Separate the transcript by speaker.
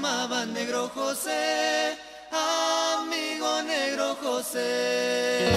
Speaker 1: llamaban Negro José, amigo Negro José.